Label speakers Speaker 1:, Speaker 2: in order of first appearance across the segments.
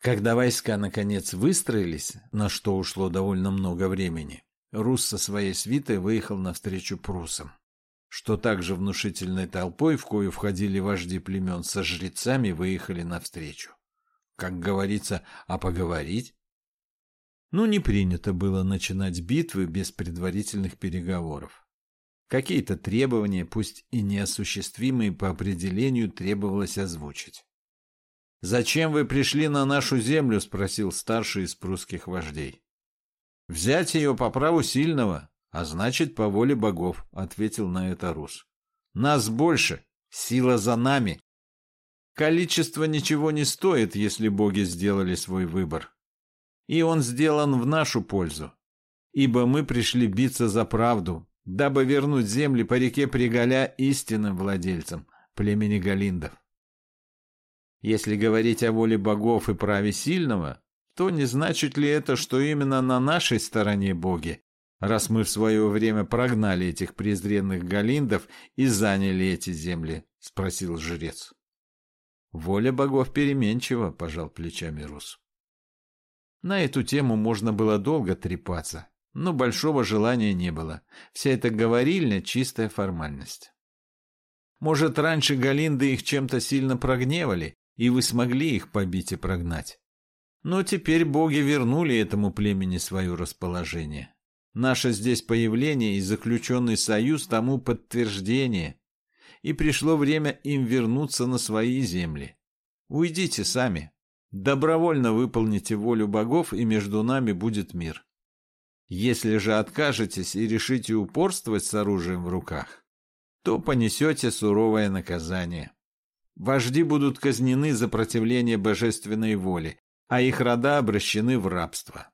Speaker 1: Когда войска наконец выстроились, на что ушло довольно много времени, Рус со своей свитой выехал навстречу прусам, что также внушительной толпой, в кою входили вожди племен со жрецами, выехали навстречу. Как говорится, а поговорить? Ну, не принято было начинать битвы без предварительных переговоров. Какие-то требования, пусть и неосуществимые по определению, требовалось озвучить. «Зачем вы пришли на нашу землю?» — спросил старший из прусских вождей. «Взять ее по праву сильного, а значит, по воле богов», — ответил на это Рус. «Нас больше, сила за нами. Количество ничего не стоит, если боги сделали свой выбор. И он сделан в нашу пользу, ибо мы пришли биться за правду, дабы вернуть земли по реке Пригаля истинным владельцам племени Галиндов. Если говорить о воле богов и праве сильного, то не значит ли это, что именно на нашей стороне боги, раз мы в свое время прогнали этих презренных галиндов и заняли эти земли? — спросил жрец. — Воля богов переменчива, — пожал плечами Рус. На эту тему можно было долго трепаться, но большого желания не было. Вся эта говорильня — чистая формальность. Может, раньше Галинды их чем-то сильно прогневали, и вы смогли их побить и прогнать. Но теперь боги вернули этому племени свое расположение. Наше здесь появление и заключенный союз тому подтверждение. И пришло время им вернуться на свои земли. Уйдите сами. Добровольно выполните волю богов, и между нами будет мир. Если же откажетесь и решите упорствовать с оружием в руках, то понесете суровое наказание. Вожди будут казнены за противление божественной воле, а их рода обращены в рабство.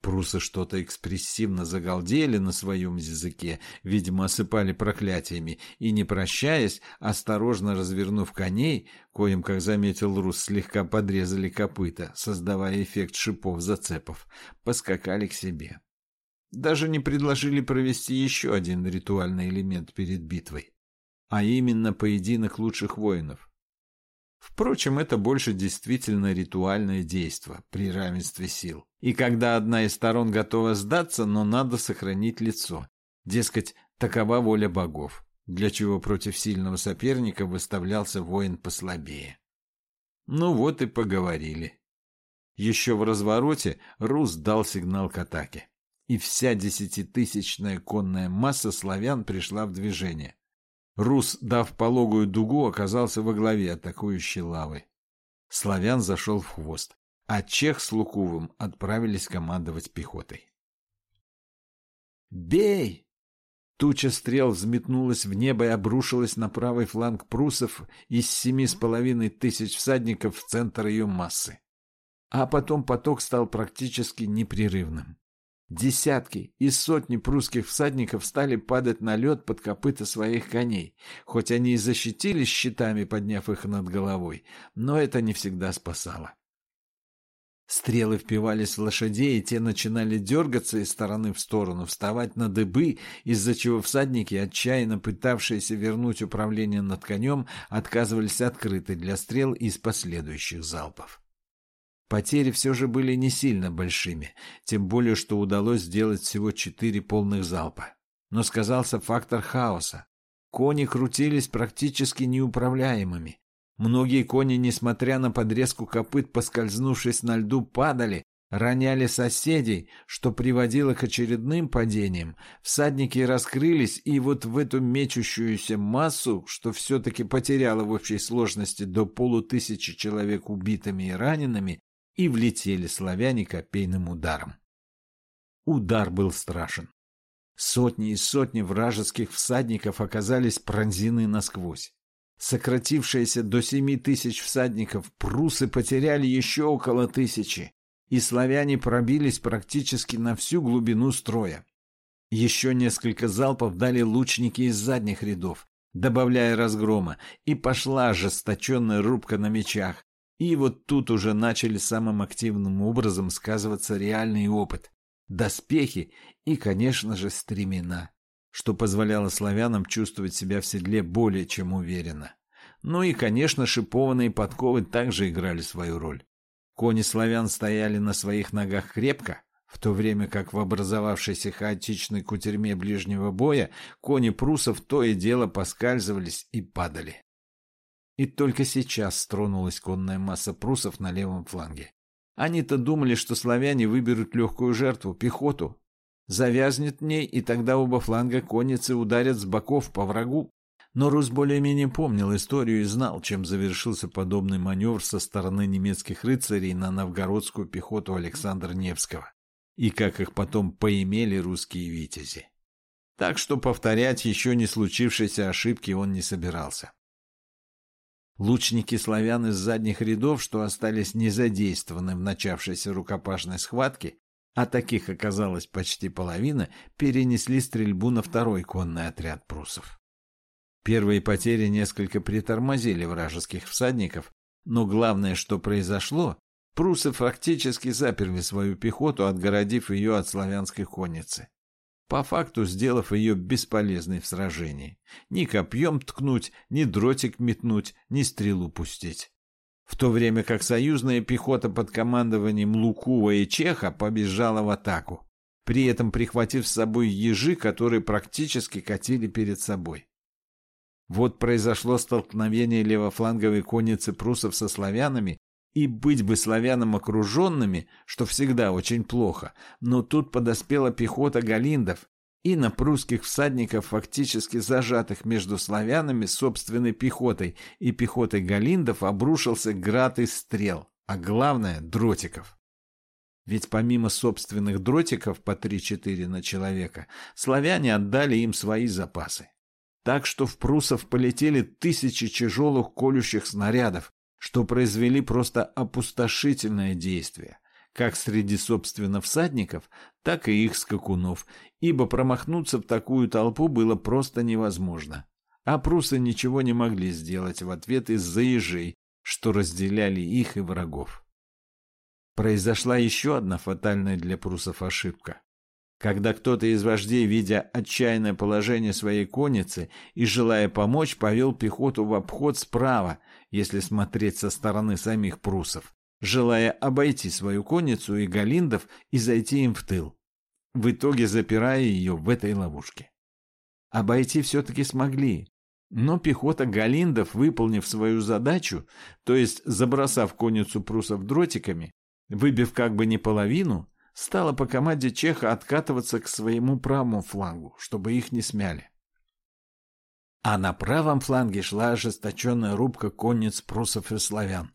Speaker 1: Прусы что-то экспрессивно загалдели на своем языке, видимо, осыпали проклятиями, и, не прощаясь, осторожно развернув коней, коим, как заметил Рус, слегка подрезали копыта, создавая эффект шипов-зацепов, поскакали к себе. Даже не предложили провести еще один ритуальный элемент перед битвой, а именно поединок лучших воинов. Впрочем, это больше действительно ритуальное действо при равенстве сил. И когда одна из сторон готова сдаться, но надо сохранить лицо. Дескать, такова воля богов, для чего против сильного соперника выставлялся воин послабее. Ну вот и поговорили. Еще в развороте Рус дал сигнал к атаке. И вся десятитысячная конная масса славян пришла в движение. Рус, дав пологую дугу, оказался во главе атакующей лавы. Славян зашел в хвост, а Чех с Лукувым отправились командовать пехотой. «Бей!» Туча стрел взметнулась в небо и обрушилась на правый фланг прусов из семи с половиной тысяч всадников в центр ее массы. А потом поток стал практически непрерывным. Десятки и сотни прусских всадников стали падать на лед под копыта своих коней, хоть они и защитились щитами, подняв их над головой, но это не всегда спасало. Стрелы впивались в лошадей, и те начинали дергаться из стороны в сторону, вставать на дыбы, из-за чего всадники, отчаянно пытавшиеся вернуть управление над конем, отказывались открыты для стрел из последующих залпов. Потери все же были не сильно большими, тем более, что удалось сделать всего четыре полных залпа. Но сказался фактор хаоса. Кони крутились практически неуправляемыми. Многие кони, несмотря на подрезку копыт, поскользнувшись на льду, падали, роняли соседей, что приводило к очередным падениям. Всадники раскрылись, и вот в эту мечущуюся массу, что все-таки потеряло в общей сложности до полутысячи человек убитыми и ранеными, и влетели славяне копейным ударом. Удар был страшен. Сотни и сотни вражеских всадников оказались пронзены насквозь. Сократившиеся до семи тысяч всадников, прусы потеряли еще около тысячи, и славяне пробились практически на всю глубину строя. Еще несколько залпов дали лучники из задних рядов, добавляя разгрома, и пошла ожесточенная рубка на мечах, и вот тут уже начали самым активным образом сказываться реальный опыт, доспехи и, конечно же, стремена, что позволяло славянам чувствовать себя в седле более чем уверенно. Ну и, конечно, шипованные подковы также играли свою роль. Кони славян стояли на своих ногах крепко, в то время как в образовавшейся хаотичной кутерьме ближнего боя кони прусов то и дело поскальзывались и падали. И только сейчас стронулась конная масса прусов на левом фланге. Они-то думали, что славяне выберут легкую жертву, пехоту. Завязнет в ней, и тогда оба фланга конницы ударят с боков по врагу. Но Рус более-менее помнил историю и знал, чем завершился подобный маневр со стороны немецких рыцарей на новгородскую пехоту Александра Невского. И как их потом поимели русские витязи. Так что повторять еще не случившейся ошибки он не собирался. Лучники славян из задних рядов, что остались незадействованы в начавшейся рукопашной схватке, а таких оказалось почти половина, перенесли стрельбу на второй конный отряд прусов. Первые потери несколько притормозили вражеских всадников, но главное, что произошло, прусы фактически заперли свою пехоту, отгородив ее от славянской конницы по факту сделав ее бесполезной в сражении. Ни копьем ткнуть, ни дротик метнуть, ни стрелу пустить. В то время как союзная пехота под командованием Лукува и Чеха побежала в атаку, при этом прихватив с собой ежи, которые практически катили перед собой. Вот произошло столкновение левофланговой конницы прусов со славянами, и быть бы славянам окруженными, что всегда очень плохо, но тут подоспела пехота галиндов, и на прусских всадников, фактически зажатых между славянами собственной пехотой и пехотой галиндов, обрушился град из стрел, а главное — дротиков. Ведь помимо собственных дротиков по 3-4 на человека, славяне отдали им свои запасы. Так что в прусов полетели тысячи тяжелых колющих снарядов, что произвели просто опустошительное действие, как среди собственно всадников, так и их скакунов, ибо промахнуться в такую толпу было просто невозможно. А прусы ничего не могли сделать в ответ из-за ежей, что разделяли их и врагов. Произошла еще одна фатальная для прусов ошибка. Когда кто-то из вождей, видя отчаянное положение своей конницы и желая помочь, повел пехоту в обход справа, если смотреть со стороны самих прусов, желая обойти свою конницу и галиндов и зайти им в тыл, в итоге запирая ее в этой ловушке. Обойти все-таки смогли, но пехота галиндов, выполнив свою задачу, то есть забросав конницу прусов дротиками, выбив как бы не половину, стала по команде Чеха откатываться к своему правому флангу, чтобы их не смяли. А на правом фланге шла ожесточенная рубка конниц прусов и славян.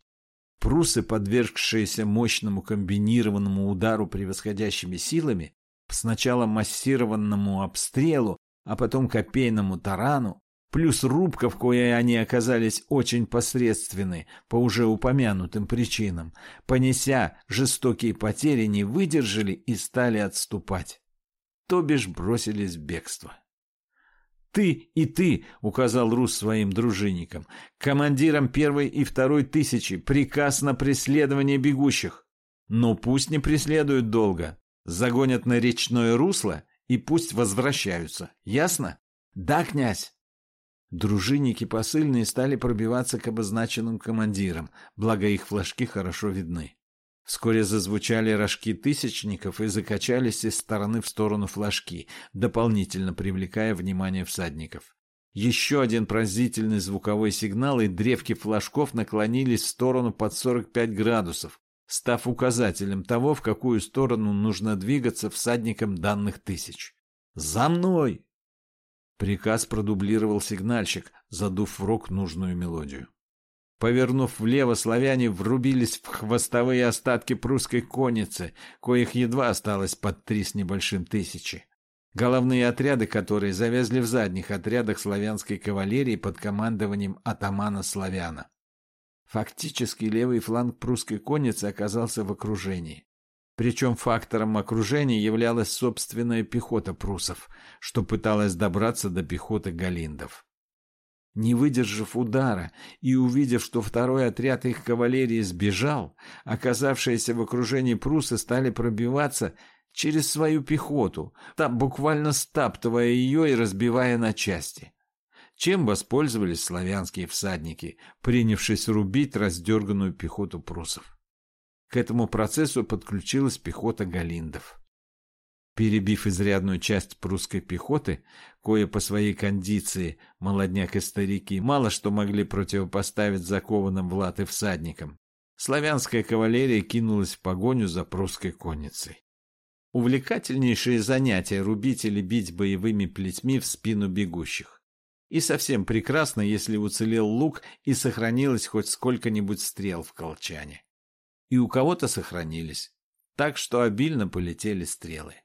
Speaker 1: Прусы, подвергшиеся мощному комбинированному удару превосходящими силами, сначала массированному обстрелу, а потом копейному тарану, плюс рубка, в коей они оказались очень посредственны по уже упомянутым причинам, понеся жестокие потери, не выдержали и стали отступать. То бишь бросились в бегство. «Ты и ты», — указал Рус своим дружинникам, — «командирам первой и второй тысячи приказ на преследование бегущих. Но пусть не преследуют долго, загонят на речное русло и пусть возвращаются. Ясно? Да, князь?» Дружинники посыльные стали пробиваться к обозначенным командирам, благо их флажки хорошо видны. Вскоре зазвучали рожки тысячников и закачались из стороны в сторону флажки, дополнительно привлекая внимание всадников. Еще один пронзительный звуковой сигнал, и древки флажков наклонились в сторону под 45 градусов, став указателем того, в какую сторону нужно двигаться всадникам данных тысяч. «За мной!» Приказ продублировал сигнальщик, задув в рог нужную мелодию. Повернув влево, славяне врубились в хвостовые остатки прусской конницы, коих едва осталось под три с небольшим тысячи. Головные отряды, которые завязли в задних отрядах славянской кавалерии под командованием атамана Славяна. Фактически левый фланг прусской конницы оказался в окружении. Причем фактором окружения являлась собственная пехота прусов, что пыталась добраться до пехоты галиндов. Не выдержав удара и увидев, что второй отряд их кавалерии сбежал, оказавшиеся в окружении прусы стали пробиваться через свою пехоту, там буквально стаптывая ее и разбивая на части. Чем воспользовались славянские всадники, принявшись рубить раздерганную пехоту прусов? К этому процессу подключилась пехота галиндов. Перебив изрядную часть прусской пехоты, кое по своей кондиции, молодняк и старики, мало что могли противопоставить закованным в латы всадникам, славянская кавалерия кинулась в погоню за прусской конницей. Увлекательнейшее занятие рубить или бить боевыми плетьми в спину бегущих. И совсем прекрасно, если уцелел лук и сохранилось хоть сколько-нибудь стрел в колчане. И у кого-то сохранились, так что обильно полетели стрелы.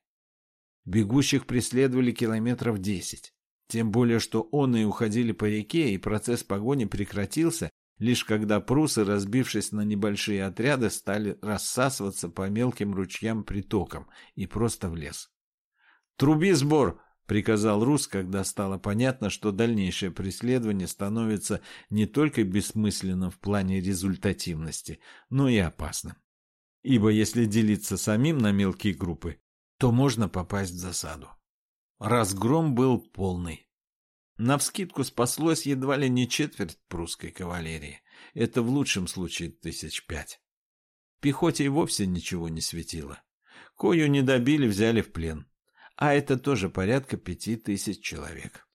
Speaker 1: Бегущих преследовали километров десять. Тем более, что он и уходили по реке, и процесс погони прекратился, лишь когда прусы, разбившись на небольшие отряды, стали рассасываться по мелким ручьям-притокам и просто в лес. «Труби сбор!» — приказал Рус, когда стало понятно, что дальнейшее преследование становится не только бессмысленным в плане результативности, но и опасным. Ибо если делиться самим на мелкие группы, то можно попасть в засаду. Разгром был полный. Навскидку спаслось едва ли не четверть прусской кавалерии. Это в лучшем случае тысяч пять. Пехоте и вовсе ничего не светило. Кою не добили, взяли в плен. А это тоже порядка пяти тысяч человек.